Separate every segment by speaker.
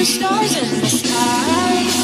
Speaker 1: the stars in the sky. I've been running through the jungle, I've been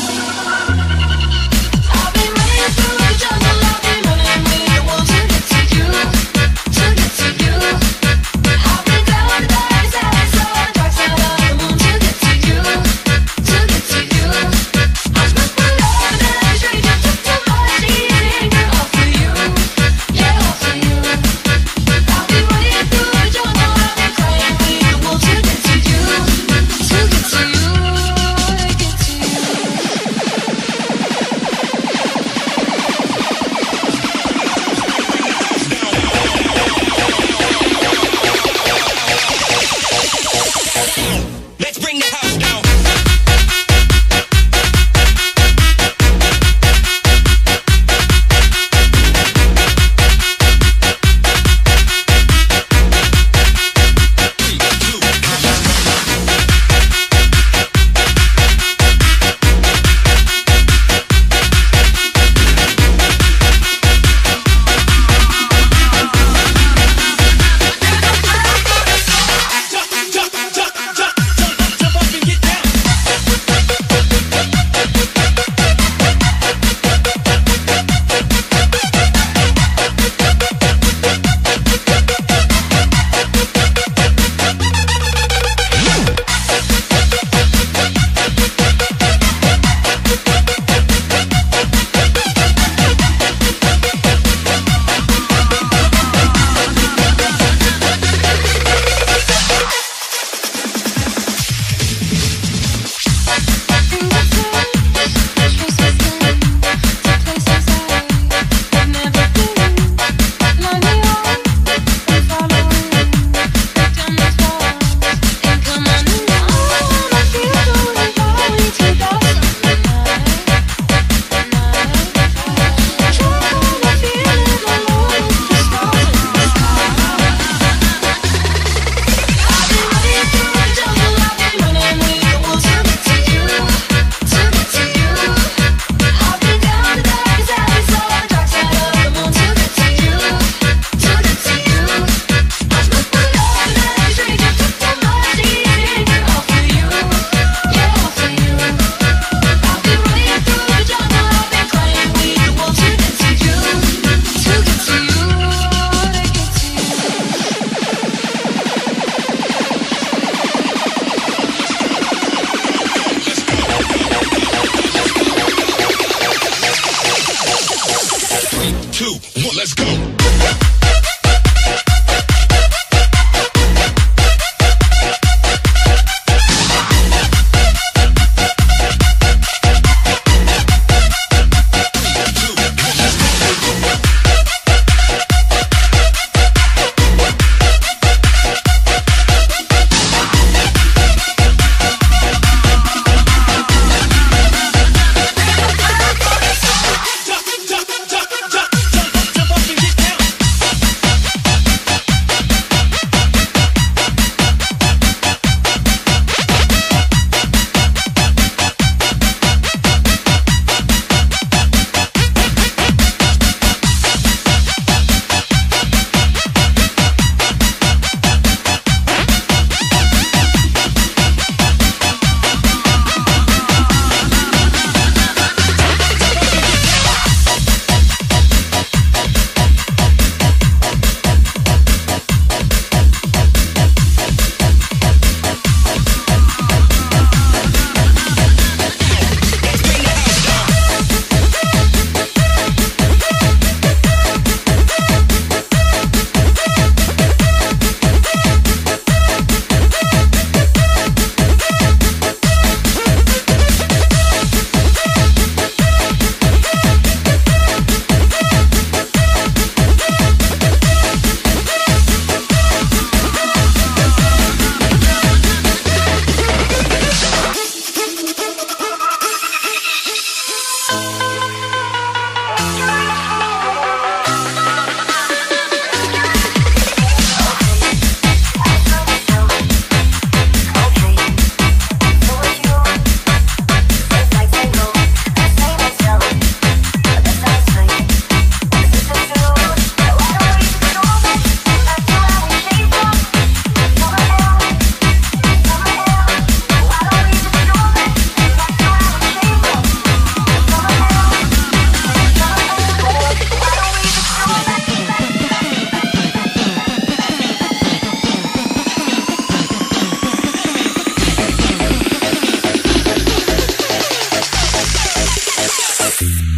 Speaker 2: life.